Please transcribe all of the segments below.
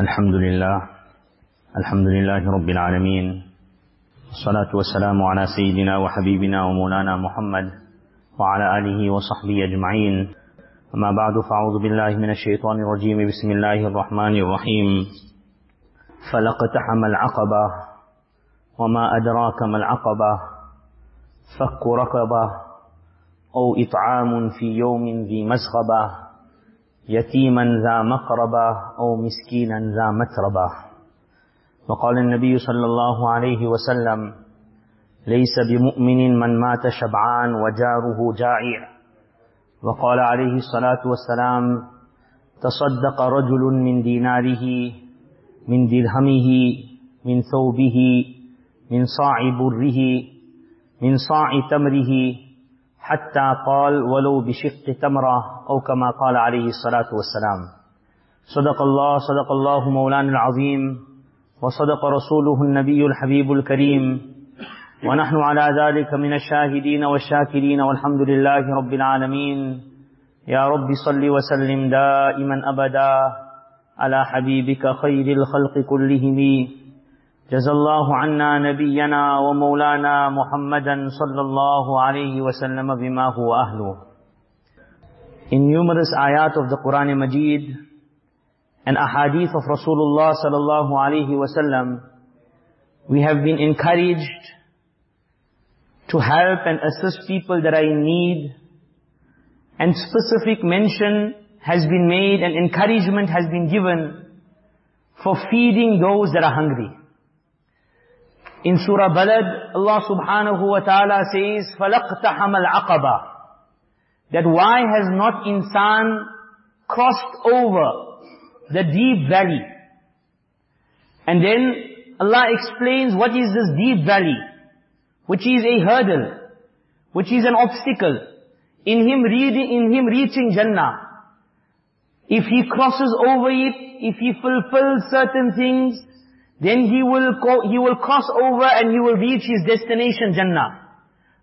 الحمد لله الحمد لله رب العالمين الصلاة والسلام على سيدنا وحبيبنا ومولانا محمد وعلى آله وصحبه أجمعين. أما بعد فأعوذ بالله من الشيطان الرجيم. بسم الله الرحمن الرحيم. فلقتحم العقبة وما أدراك ما العقبة فك رقبة أو إطعام في يوم ذي مسغبة. يتيما ذا مقربة أو مسكينا ذا متربة. وقال النبي صلى الله عليه وسلم ليس بمؤمن من مات شبعان وجاره جائع. وقال عليه الصلاة والسلام تصدق رجل من ديناره من درهمه من ثوبه من صاع بره من صاع تمره حتى قال ولو بشق تمرة أو كما قال عليه الصلاة والسلام. صدق الله صدق الله مولانا العظيم وصدق رسوله النبي الحبيب الكريم. ونحن على ذلك من الشاهدين والشاكرين والحمد لله رب العالمين. يا رب صل وسلم دائما أبدا على حبيبك خير الخلق كلهم. جزى الله عنا نبينا ومولانا محمدا صلى الله عليه وسلم بما هو أهله In numerous ayat of the Quran Majid and ahadith of Rasulullah sallallahu alayhi wasallam, we have been encouraged to help and assist people that are in need, and specific mention has been made and encouragement has been given for feeding those that are hungry. In Surah Balad, Allah subhanahu wa ta'ala says, فَلَقْتَحَمَ الْعَقَبَةِ That why has not insan crossed over the deep valley? And then Allah explains what is this deep valley, which is a hurdle, which is an obstacle in him reading, in him reaching Jannah. If he crosses over it, if he fulfills certain things, then he will go, he will cross over and he will reach his destination Jannah.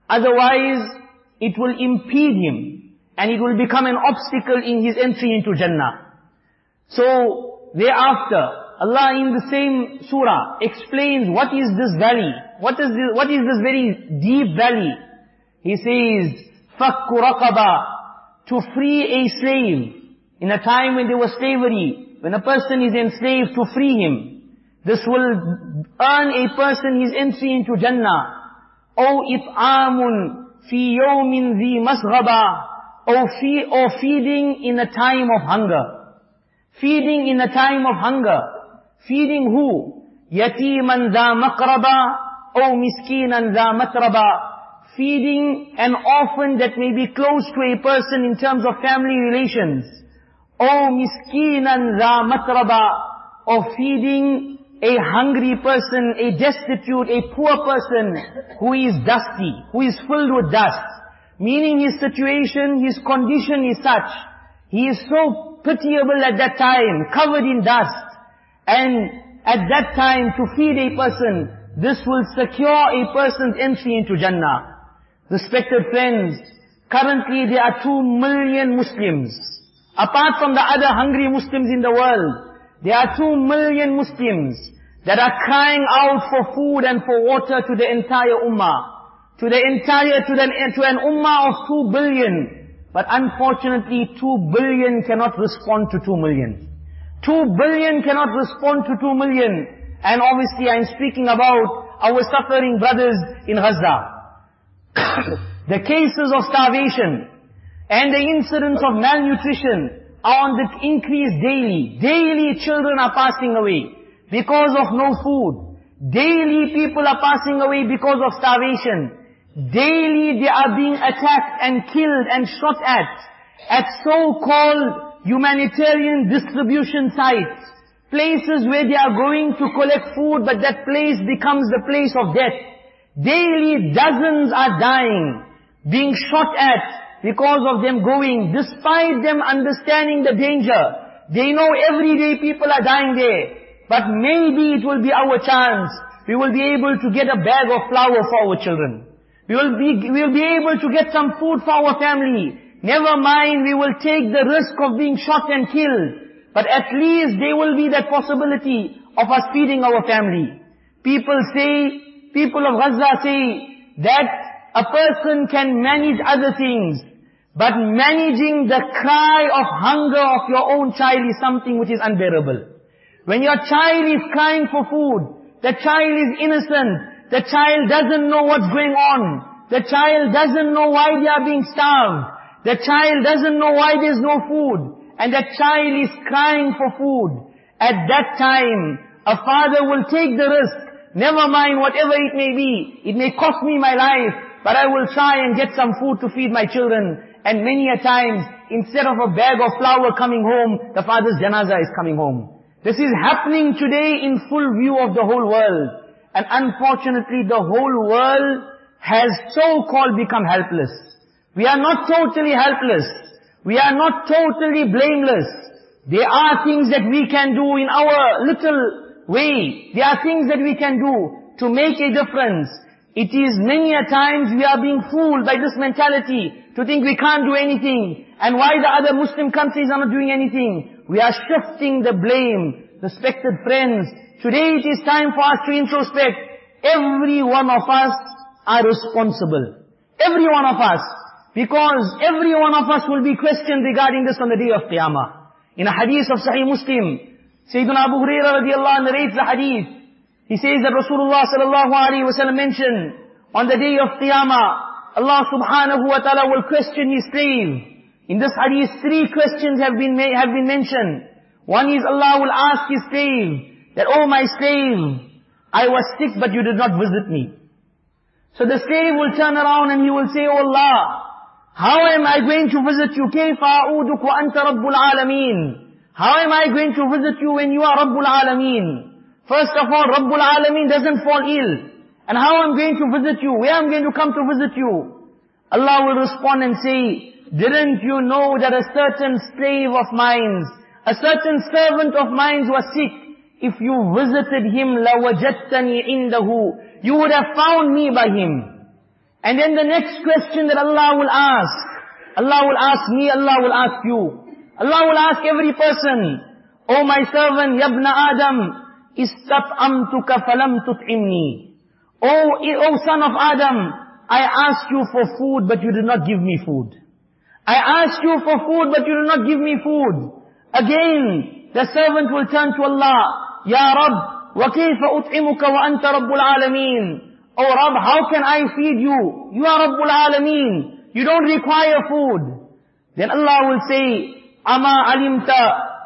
Otherwise, it will impede him and it will become an obstacle in his entry into Jannah. So, thereafter, Allah in the same surah explains what is this valley, what is this, what is this very deep valley. He says, فَكُّ رَقَبَةً To free a slave. In a time when there was slavery, when a person is enslaved, to free him. This will earn a person his entry into Jannah. أو إطعام في يوم ذي مسغبة or, fee, or feeding in a time of hunger. Feeding in a time of hunger. Feeding who? يتيما ذا مقربة أو مسكينا ذا متربة Feeding an orphan that may be close to a person in terms of family relations. أو مسكينا ذا متربة Or feeding a hungry person, a destitute, a poor person who is dusty, who is filled with dust. Meaning his situation, his condition is such. He is so pitiable at that time, covered in dust. And at that time to feed a person, this will secure a person's entry into Jannah. Respected friends, currently there are two million Muslims. Apart from the other hungry Muslims in the world, there are two million Muslims that are crying out for food and for water to the entire ummah. To the entire, to, the, to an ummah of two billion. But unfortunately, two billion cannot respond to two million. Two billion cannot respond to two million. And obviously I'm speaking about our suffering brothers in Gaza. the cases of starvation and the incidents of malnutrition on the increase daily. Daily children are passing away because of no food. Daily people are passing away because of starvation. Daily they are being attacked and killed and shot at, at so-called humanitarian distribution sites. Places where they are going to collect food, but that place becomes the place of death. Daily dozens are dying, being shot at because of them going, despite them understanding the danger. They know every day people are dying there. But maybe it will be our chance. We will be able to get a bag of flour for our children. We will be, we will be able to get some food for our family. Never mind, we will take the risk of being shot and killed. But But at least there will be that possibility of us feeding our family. People say, people of Gaza say, that a person can manage other things. But managing the cry of hunger of your own child is something which is unbearable. When your child is crying for food, the child is innocent, the child doesn't know what's going on, the child doesn't know why they are being starved, the child doesn't know why there's no food, and the child is crying for food, at that time, a father will take the risk, never mind whatever it may be, it may cost me my life, but I will try and get some food to feed my children. And many a times, instead of a bag of flour coming home, the father's janaza is coming home. This is happening today in full view of the whole world. And unfortunately, the whole world has so-called become helpless. We are not totally helpless. We are not totally blameless. There are things that we can do in our little way. There are things that we can do to make a difference. It is many a times we are being fooled by this mentality to think we can't do anything. And why the other Muslim countries are not doing anything. We are shifting the blame. Respected friends, today it is time for us to introspect. Every one of us are responsible. Every one of us. Because every one of us will be questioned regarding this on the day of Qiyamah. In a hadith of Sahih Muslim, Sayyidina Abu Hurairah radiallahu narrates the hadith. He says that Rasulullah sallallahu alayhi wa sallam mentioned, on the day of Qiyamah, Allah subhanahu wa ta'ala will question his slave. In this hadith, three questions have been, have been mentioned. One is Allah will ask his slave, that, Oh my slave, I was sick but you did not visit me. So the slave will turn around and he will say, Oh Allah, how am I going to visit you? كيف أعودك وأنت رب العالمين? How am I going to visit you when you are Rabbul Alameen? First of all, Rabbul Alameen doesn't fall ill. And how I'm going to visit you? Where I'm going to come to visit you? Allah will respond and say, didn't you know that a certain slave of mine, a certain servant of mine was sick? If you visited him, لَوَجَدْتَنِي عِنْدَهُ You would have found me by him. And then the next question that Allah will ask, Allah will ask me, Allah will ask you. Allah will ask every person, O my servant, Yabna Adam, istat'amtuka falam tut'imni. O, o son of Adam, I asked you for food, but you did not give me food. I asked you for food, but you did not give me food. Again, the servant will turn to Allah, Ya Rabb, وَكَيْفَ أُطْعِمُكَ وَأَنْتَ رَبُّ الْعَالَمِينَ Oh Rabb, how can I feed you? You are Rabbul Alameen. You don't require food. Then Allah will say, أَمَا عَلِمْتَ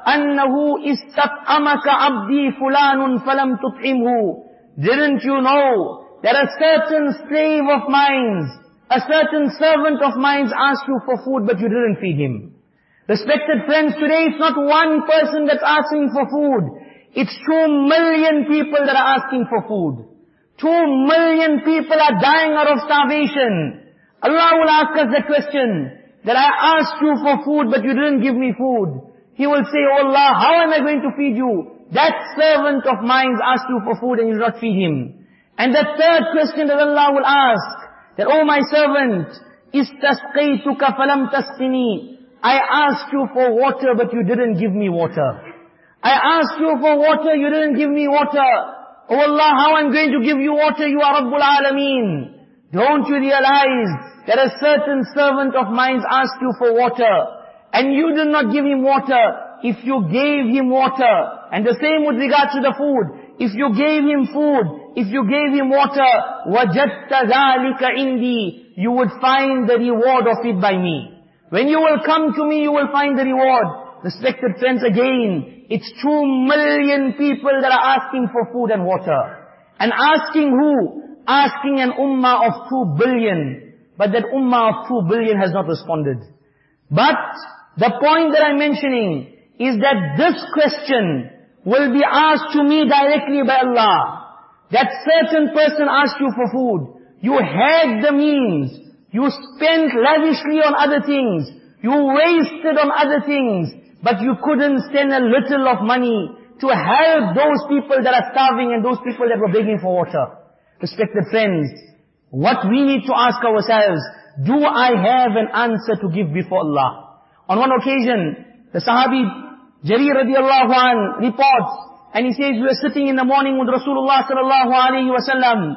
أَنَّهُ إِسْتَطْعَمَكَ عَبْدِي فُلَانٌ فَلَمْ تُطْعِمْهُ Didn't you know that a certain slave of mine, a certain servant of mine asked you for food but you didn't feed him? Respected friends, today it's not one person that's asking for food. It's two million people that are asking for food. Two million people are dying out of starvation. Allah will ask us the question, that I asked you for food but you didn't give me food. He will say, Oh Allah, how am I going to feed you? That servant of mine asked you for food and you did not feed him. And the third question that Allah will ask, that, Oh my servant, إِسْتَسْقَيْتُكَ فَلَمْ تَسْقِنِي I asked you for water but you didn't give me water. I asked you for water, you didn't give me water. Oh Allah, how I'm going to give you water, you are Rabbul Alameen. Don't you realize that a certain servant of mine asked you for water, and you did not give him water, if you gave him water, and the same with regard to the food, if you gave him food, if you gave him water, وَجَدْتَ ذَلِكَ عِنْدِي You would find the reward of it by me. When you will come to me, you will find the reward. Respected friends, again, it's two million people that are asking for food and water. And asking who? Asking an ummah of two billion. But that ummah of two billion has not responded. But the point that I'm mentioning is that this question will be asked to me directly by Allah. That certain person asked you for food. You had the means. You spent lavishly on other things. You wasted on other things. But you couldn't send a little of money to help those people that are starving and those people that were begging for water. Respected friends, what we need to ask ourselves, do I have an answer to give before Allah? On one occasion, the Sahabi, Jarir radiallahu an reports, and he says, we were sitting in the morning with Rasulullah sallallahu alayhi wa sallam,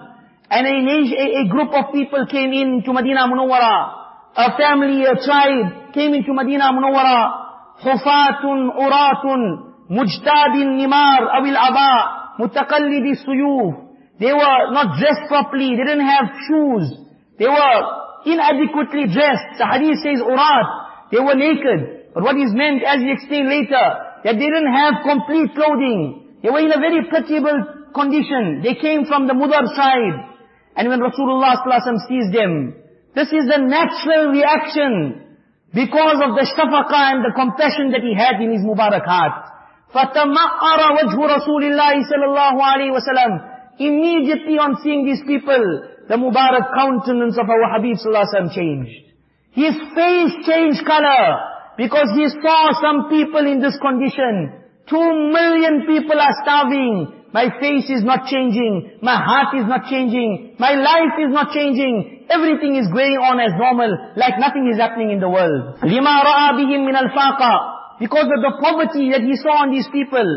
and a, a, a group of people came in to Medina Munawwara. A family, a tribe came into Medina Munawwara. Hufatun, uratun, mujdadin nimar, awil aba, mutaqallidi suyuf. They were not dressed properly, they didn't have shoes. They were inadequately dressed. The hadith says urat, they were naked. But what is meant, as we explain later, that they didn't have complete clothing. They were in a very pitiable condition. They came from the Mudar side. And when Rasulullah ﷺ sees them, this is the natural reaction because of the shafaqah and the compassion that he had in his Mubarak heart. فَتَمَأَّرَ وَجْهُ رَسُولِ اللَّهِ صَلَى اللَّهُ عَلَيْهِ وَسَلَمْ Immediately on seeing these people, the Mubarak countenance of our Habib ﷺ changed. His face changed color because he saw some people in this condition Two million people are starving. My face is not changing. My heart is not changing. My life is not changing. Everything is going on as normal, like nothing is happening in the world. لِمَا رَأَى بِهِمْ مِنَ الْفَاقَةِ Because of the poverty that he saw on these people.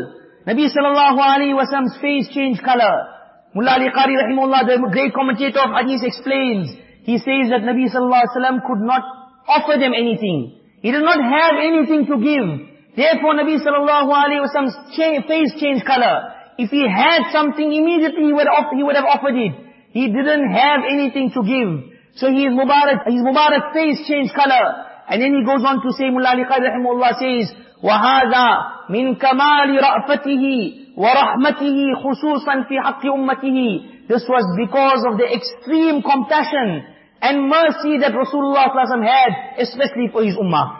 Nabi sallallahu alayhi wa sallam's face changed color. Mullah Ali Qari rahimullah, the great commentator of hadith explains, he says that Nabi sallallahu alayhi wa sallam could not offer them anything. He did not have anything to give. Therefore Nabi sallallahu alayhi wasallam's face changed color. If he had something immediately he would, he would have offered it. He didn't have anything to give. So his Mubarak, his Mubarak face changed color. And then he goes on to say, Mullah Ali Qari rahimahullah says, وَهَذَا مِنْ كَمَالِ رَأْفَتِهِ وَرَحْمَتِهِ خُصُوصًا فِي حَقِّ أُمَّتِهِ This was because of the extreme compassion and mercy that Rasulullah had, especially for his ummah.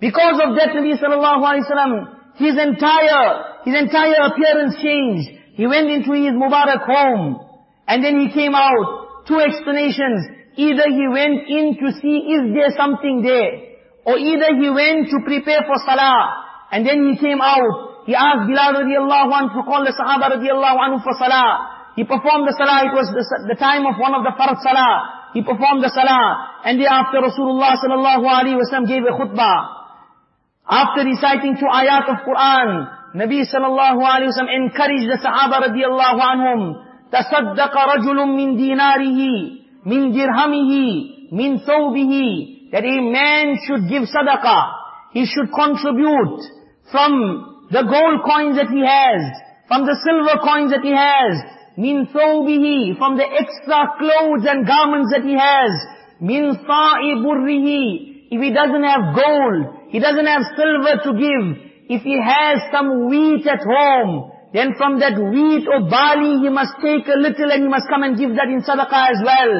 Because of that, Nabi sallallahu alayhi his entire, his entire appearance changed. He went into his Mubarak home, and then he came out. Two explanations. Either he went in to see is there something there, or either he went to prepare for salah, and then he came out. He asked Bilal radiallahu anhu to call the Sahaba radiallahu anhu for salah. He performed the salah, it was the, the time of one of the Farad salah. He performed the salah. And thereafter Rasulullah sallallahu wasallam gave a khutbah. After reciting two ayat of Quran, Nabi sallallahu alaihi wasallam encouraged the Sahaba radiyallahu anhum, تصدق رجل من ديناره من درهمه من ثوبه that a man should give sadaqah. He should contribute from the gold coins that he has, from the silver coins that he has, min thawbihi, from the extra clothes and garments that he has, min sa'i burrihi, if he doesn't have gold, he doesn't have silver to give, if he has some wheat at home, then from that wheat or barley he must take a little and he must come and give that in sadaqah as well.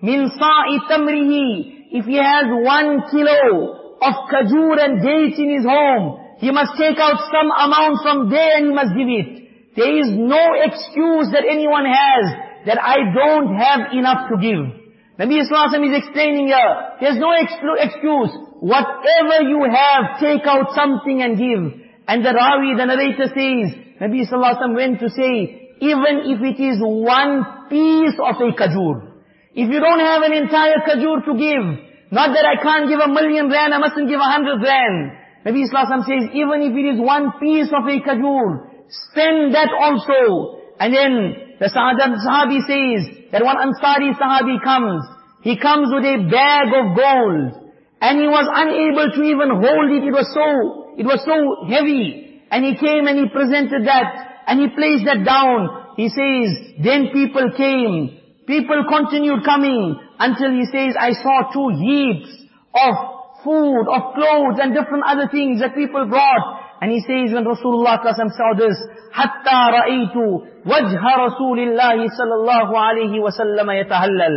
Min sa'i tamrihi, if he has one kilo of kajur and dates in his home, he must take out some amount from there and he must give it. There is no excuse that anyone has that I don't have enough to give. Nabi Islam is explaining here, there's no excuse. Whatever you have, take out something and give. And the Rawi, the narrator says, Nabi Sallallahu went to say, even if it is one piece of a kajur. If you don't have an entire kajur to give, not that I can't give a million rand, I mustn't give a hundred rand. Nabi Sallallahu says, even if it is one piece of a kajur, spend that also. And then the Sahabi says that one Ansari Sahabi comes. He comes with a bag of gold. And he was unable to even hold it. It was so, it was so heavy. And he came and he presented that. And he placed that down. He says, then people came. People continued coming until he says, I saw two heaps of food, of clothes and different other things that people brought. And he says when Rasulullah saw this, حَتَّى رَأَيْتُ وَجْهَ رَسُولِ اللَّهِ صَلَى اللَّهُ عَلَيْهِ وَسَلَّمَ يَتَهَلَّلُ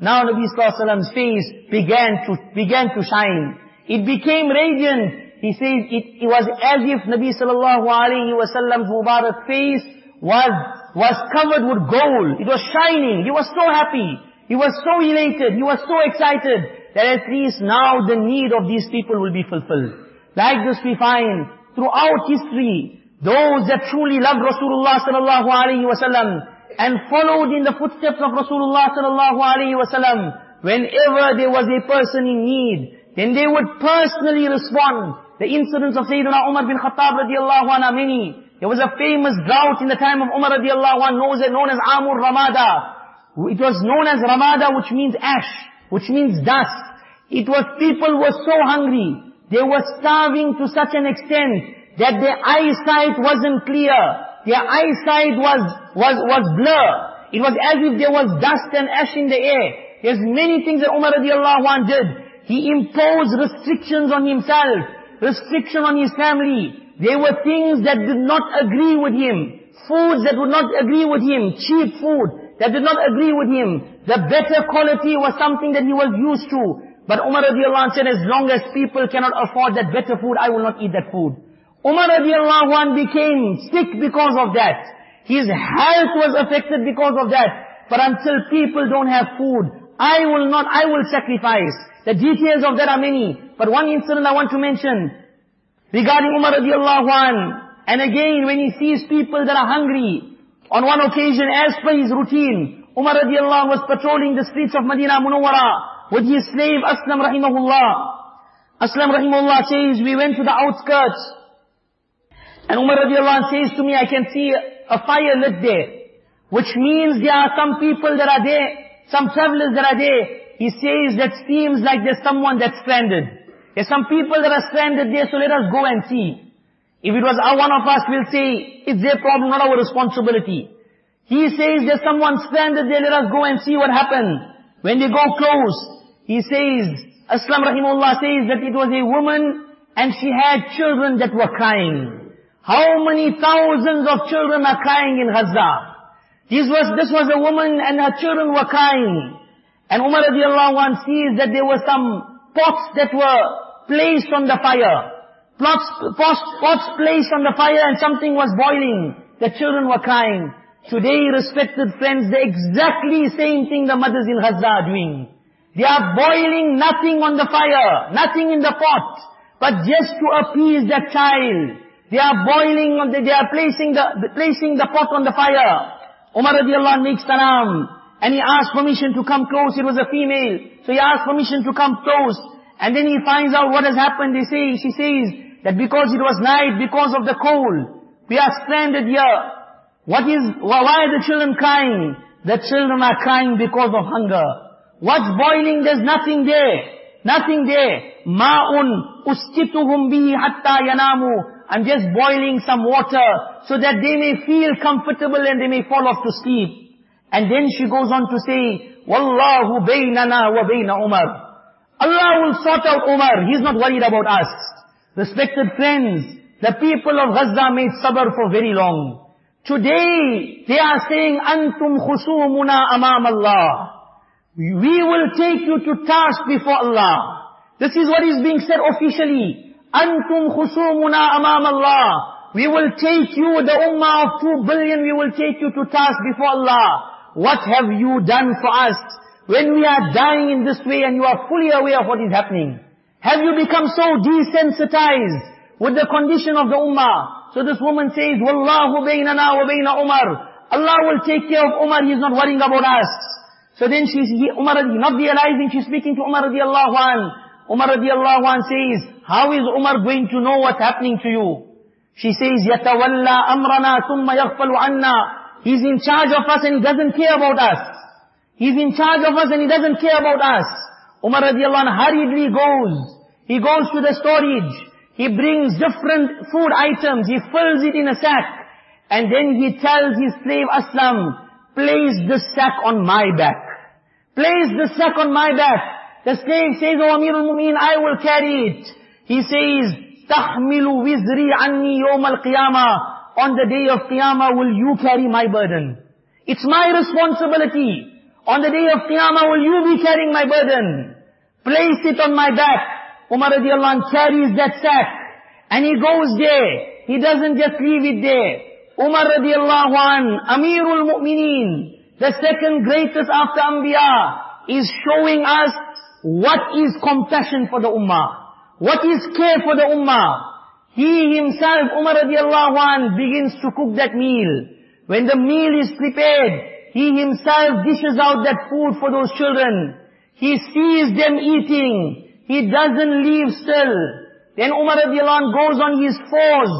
Now Nabi Sallallahu face began to, began to shine. It became radiant. He says it, it was as if Nabi Sallallahu Alaihi Wasallam's Mubarak face was, was covered with gold. It was shining. He was so happy. He was so elated. He was so excited that at least now the need of these people will be fulfilled. Like this we find throughout history, those that truly loved Rasulullah sallallahu alaihi wasallam and followed in the footsteps of Rasulullah sallallahu alaihi wasallam, whenever there was a person in need, then they would personally respond The incidents of Sayyidina Umar bin Khattab radiallahu anhu are many. There was a famous drought in the time of Umar radiallahu as, known as Amur Ramada. It was known as Ramada, which means ash, which means dust. It was people were so hungry. They were starving to such an extent that their eyesight wasn't clear. Their eyesight was, was, was blur. It was as if there was dust and ash in the air. There's many things that Umar radiallahu anh did. He imposed restrictions on himself, restriction on his family. There were things that did not agree with him. Foods that would not agree with him. Cheap food that did not agree with him. The better quality was something that he was used to. But Umar radiallahu anh said, as long as people cannot afford that better food, I will not eat that food. Umar radiallahu anh became sick because of that. His health was affected because of that. But until people don't have food, I will not, I will sacrifice. The details of that are many. But one incident I want to mention regarding Umar radiallahu anh. And again, when he sees people that are hungry, on one occasion, as per his routine, Umar radiallahu was patrolling the streets of Medina Munawwara with his slave Aslam rahimahullah. Aslam rahimahullah says, we went to the outskirts. And Umar radiallahu anh says to me, I can see a fire lit there. Which means there are some people that are there, some travelers that are there. He says that seems like there's someone that's stranded. There's some people that are stranded there, so let us go and see. If it was one of us, we'll say, it's their problem, not our responsibility. He says there's someone stranded there, let us go and see what happened. When they go close, he says, Aslam Rahimullah says that it was a woman and she had children that were crying. How many thousands of children are crying in Gaza? This was, this was a woman and her children were crying. And Umar radiallahu anh sees that there were some pots that were placed on the fire. Pots, pots, pots placed on the fire and something was boiling. The children were crying. Today, respected friends, the exactly same thing the mothers in Gaza are doing. They are boiling nothing on the fire, nothing in the pot, but just to appease that child. They are boiling, the, they are placing the, placing the pot on the fire. Umar radiallahu makes salam, and he asked permission to come close. It was a female, so he asked permission to come close. And then he finds out what has happened. They say, she says that because it was night, because of the cold, we are stranded here. What is, why are the children crying? The children are crying because of hunger. What's boiling? There's nothing there. Nothing there. Ma'un uskituhum bihi hatta yanamu. I'm just boiling some water so that they may feel comfortable and they may fall off to sleep. And then she goes on to say, Wallahu baynana wa bayna Umar. Allah will sort out Umar. He's not worried about us. Respected friends, the people of Gaza made sabr for very long. Today, they are saying, Antum khusumuna amam Allah. We will take you to task before Allah. This is what is being said officially. Antum khusumuna amam Allah. We will take you, the ummah of two billion, we will take you to task before Allah. What have you done for us? When we are dying in this way and you are fully aware of what is happening. Have you become so desensitized with the condition of the ummah. So this woman says, Wallahu baynana wa bayna Umar. Allah will take care of Umar, he's not worrying about us. So then she's, he, Umar, not realizing she's speaking to Umar radiallahu an. Umar radiallahu an says, how is Umar going to know what's happening to you? She says, yatawalla amrana thumma yaghfalu anna. He's in charge of us and he doesn't care about us. He's in charge of us and he doesn't care about us. Umar radiallahu an hurriedly goes. He goes to the storage. He brings different food items. He fills it in a sack. And then he tells his slave Aslam, place the sack on my back. Place the sack on my back. The slave says, O Amir al-Mu'min, I will carry it. He says, تَحْمِلُ وِزْرِي عَنِّي يَوْمَ الْقِيَامَةِ On the day of Qiyamah will you carry my burden. It's my responsibility. On the day of Qiyamah will you be carrying my burden? Place it on my back. Umar radiallahu anh carries that sack. And he goes there. He doesn't just leave it there. Umar radiallahu anh, Amirul Mu'mineen, the second greatest after Anbiya, is showing us what is compassion for the Ummah. What is care for the Ummah. He himself, Umar radiallahu anh, begins to cook that meal. When the meal is prepared, he himself dishes out that food for those children. He sees them eating. He doesn't leave still. Then Umar radiallahu goes on his fours,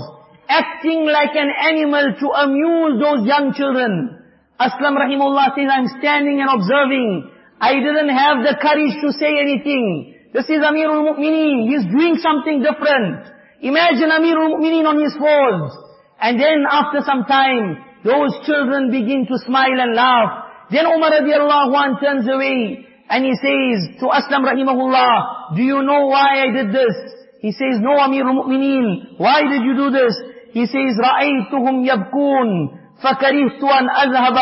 acting like an animal to amuse those young children. Aslam rahimullah says, I'm standing and observing. I didn't have the courage to say anything. This is Amirul Mu'mineen. He's doing something different. Imagine Amirul Mu'mineen on his fours. And then after some time, those children begin to smile and laugh. Then Umar radiallahu anh turns away and he says to Aslam rahimahullah, do you know why I did this? He says, no Amir al-Mu'mineen, why did you do this? He says, رَأَيْتُهُمْ يَبْكُونَ فَكَرِهْتُ أَنْ أَذْهَبَ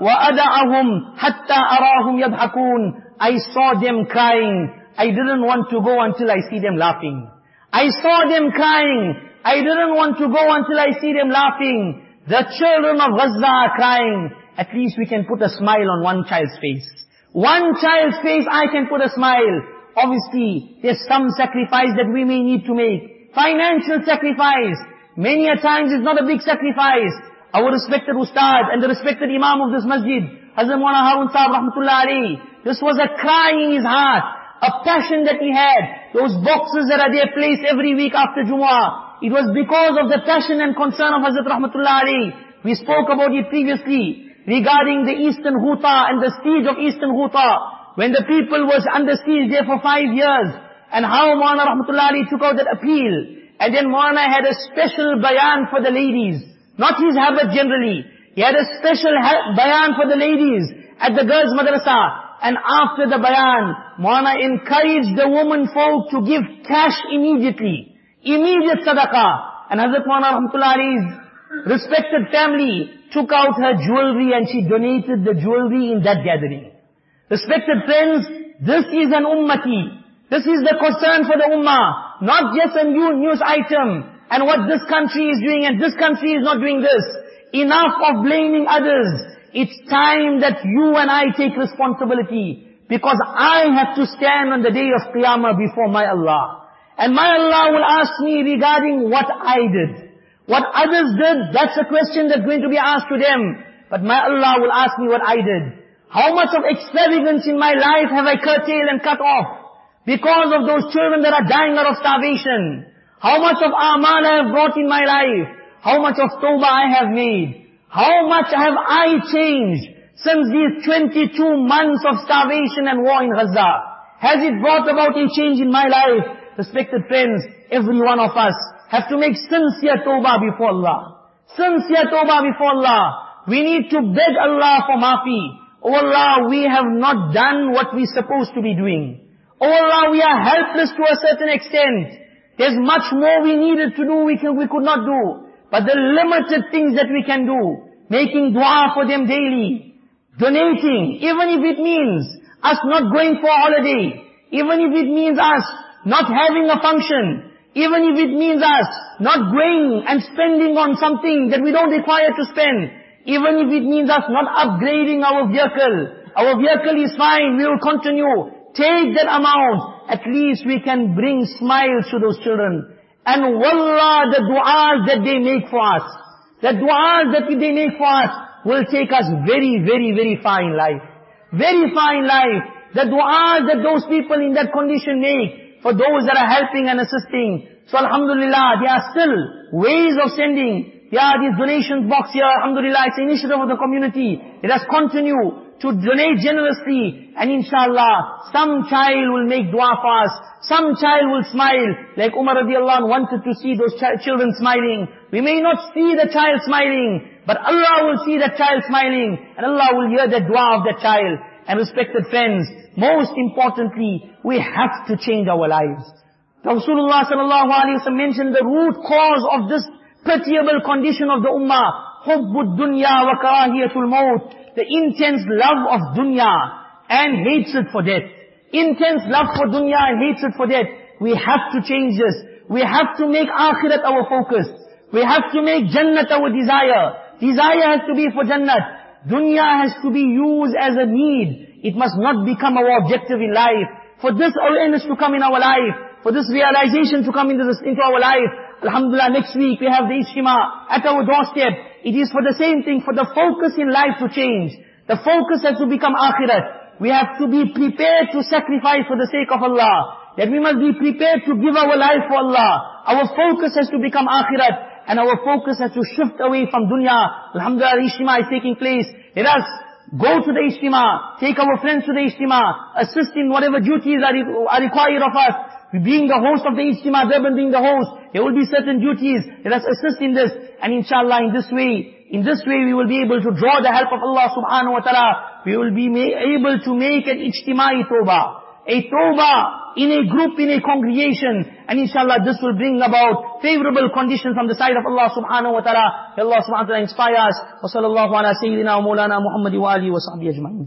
وَأَدَعَهُمْ حَتَّى أَرَاهُمْ يَضْحَكُونَ I saw them crying. I didn't want to go until I see them laughing. I saw them crying. I didn't want to go until I see them laughing. The children of Gaza are crying. At least we can put a smile on one child's face. One child's face, I can put a smile. Obviously, there's some sacrifice that we may need to make. Financial sacrifice. Many a times it's not a big sacrifice. Our respected Ustad and the respected Imam of this masjid, Hazrat Mawlana Harun Sahib Rahmatullah alayhi, this was a cry in his heart, a passion that he had. Those boxes that are there placed every week after Jumu'ah, it was because of the passion and concern of Hazrat Rahmatullah alayhi. We spoke about it previously regarding the Eastern Ghuta and the siege of Eastern Ghuta when the people was under siege there for five years, and how Maulana Rahmatullahi took out that appeal, and then Maulana had a special bayan for the ladies, not his habit generally, he had a special bayan for the ladies at the girls' madrasa, and after the bayan, Maulana encouraged the woman folk to give cash immediately, immediate sadaqah, and Hazrat Maulana Rahmatullahi's respected family took out her jewelry and she donated the jewelry in that gathering. Respected friends, this is an ummati. This is the concern for the ummah. Not just a new news item and what this country is doing and this country is not doing this. Enough of blaming others. It's time that you and I take responsibility. Because I have to stand on the day of Qiyamah before my Allah. And my Allah will ask me regarding what I did. What others did, that's a question that's going to be asked to them. But my Allah will ask me what I did. How much of extravagance in my life have I curtailed and cut off? Because of those children that are dying out of starvation. How much of amal I have brought in my life? How much of tawbah I have made? How much have I changed since these 22 months of starvation and war in Gaza? Has it brought about a change in my life? Respected friends, every one of us have to make sincere tawbah before Allah. Sincere tawbah before Allah. We need to beg Allah for maafi. Oh Allah, we have not done what we're supposed to be doing. Oh Allah, we are helpless to a certain extent. There's much more we needed to do, we, can, we could not do. But the limited things that we can do, making dua for them daily, donating, even if it means us not going for a holiday, even if it means us not having a function, even if it means us not going and spending on something that we don't require to spend, even if it means us not upgrading our vehicle, our vehicle is fine, we will continue. Take that amount. At least we can bring smiles to those children. And wallah, the du'as that they make for us, the du'as that they make for us will take us very, very, very far in life. Very in life. The du'as that those people in that condition make for those that are helping and assisting. So alhamdulillah, there are still ways of sending yeah, this donations box here, alhamdulillah, it's an initiative of the community. Let us continue to donate generously. And inshallah, some child will make dua for us. Some child will smile. Like Umar radiallahu anh wanted to see those ch children smiling. We may not see the child smiling, but Allah will see that child smiling. And Allah will hear the dua of that child. And respected friends, most importantly, we have to change our lives. Rasulullah sallallahu alayhi wa mentioned the root cause of this pitiable condition of the ummah, hubbud wa karahiyatul maut, the intense love of dunya and hatred for death. Intense love for dunya and hatred for death. We have to change this. We have to make akhirat our focus. We have to make jannat our desire. Desire has to be for jannat. Dunya has to be used as a need. It must not become our objective in life. For this awareness to come in our life, for this realization to come into, this, into our life, Alhamdulillah, next week we have the Ijtima at our doorstep. It is for the same thing, for the focus in life to change. The focus has to become akhirat. We have to be prepared to sacrifice for the sake of Allah. that we must be prepared to give our life for Allah. Our focus has to become akhirat, and our focus has to shift away from dunya. Alhamdulillah, Ijtima is taking place. Let us go to the Ijtima, take our friends to the Ijtima, assist in whatever duties are, are required of us. Being the host of the Ijtima, Durban being the host, there will be certain duties. Let us assist in this. And inshallah, in this way, in this way we will be able to draw the help of Allah subhanahu wa ta'ala. We will be able to make an ijtima'i tawbah a tawbah in a group, in a congregation. And inshallah this will bring about favorable conditions from the side of Allah subhanahu wa ta'ala. Allah subhanahu wa ta'ala inspire us. Wa sallallahu ala sayyidina wa maulana Muhammadi wa alihi wa sahbihi ajma'in.